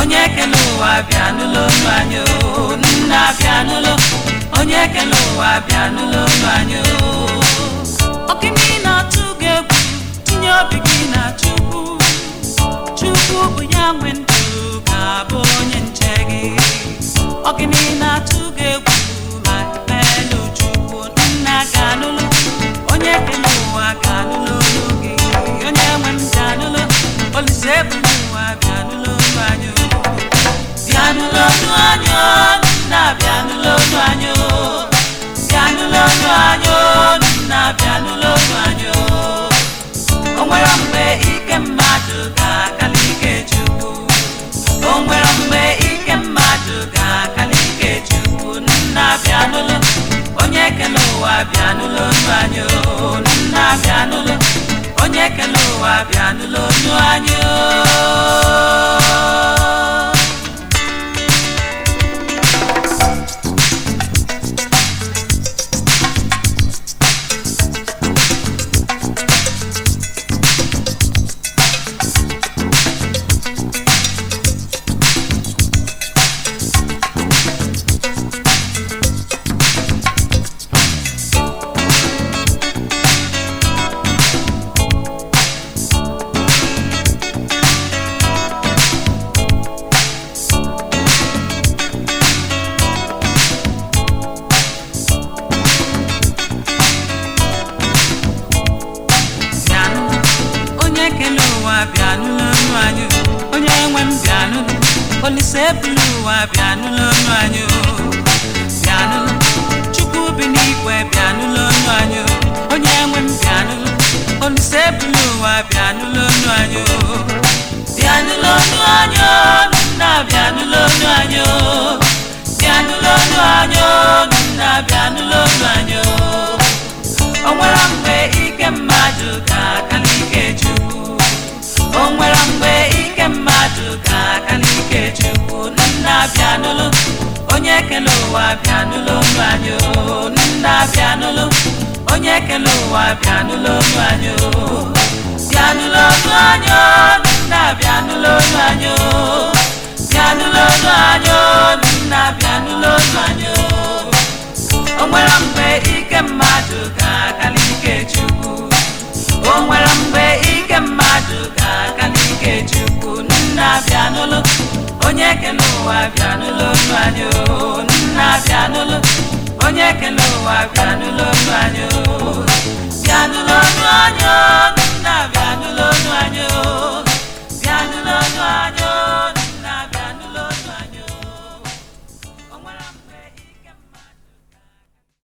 Onye kelu wa bịanụlụ onye anyị bịa n'ụlọ onye kele ụwa bịa n'ụlọ onu anyị okimi na-atụ gị egwu, tinye obi gị na Chukwu. Chukwu bụ ya nwe ndụ, ka bụ onye nche gị. Okimi na-atụ gị egwu, ma ikpelu Chukwu, nna ga-anụlụ. Onye kele ụwa ga-anụlụ olu gị onye nwe m ga-anụlụ Olise bụ n'ụwa bịanụlụ olu anyo Bianu lodo anyo Nna bianu lodo anyo O nwere mgbe ike mmadụ ga-akali ike Chukwu O nwere mgbe ike mmadụ ga-akali ike Chukwu Nna bianu lodo Onye kele ụwa bianu lodo anyo Nna bianu lodo Onye kelo ụwa bianu lodo anyo abịa n'ụlọ ọnụ anyị. Onye nwe m bịa n'ụlọ olise bulu ụwa bịa n'ụlọ ọnụ anyị. Bịa n'ụlọ chukwu bi n'igwe bịa n'ụlọ ọnụ anyị. Onye nwe m bịa n'ụlọ olise bulu ụwa bịa n'ụlọ ọnụ anyị. Bịa n'ụlọ ọnụ anyị nna bịa n'ụlọ ọnụ anyị. Kele ụwa bịanụlụ olu anyị o nna bịanụlụ onye kele ụwa bịanụlụ olu anyị o bịanụlụ olu anyị o nna bịanụlụ olu anyị o bịanụlụ olu anyị anyị o nwere mgbe ike mmadụ ga-akala ike Chukwu. O nwere mgbe ike mmadụ ga-akala ike Chukwu. Nna bịanụlụ onye kele ụwa bịanụlụ olu anyị nna bịa n'ụlọ onye kele ụwa bịa n'ụlọ ọnụ anyị bịa n'ụlọ ọnụ anyị ọnụ nna bịa n'ụlọ ọnụ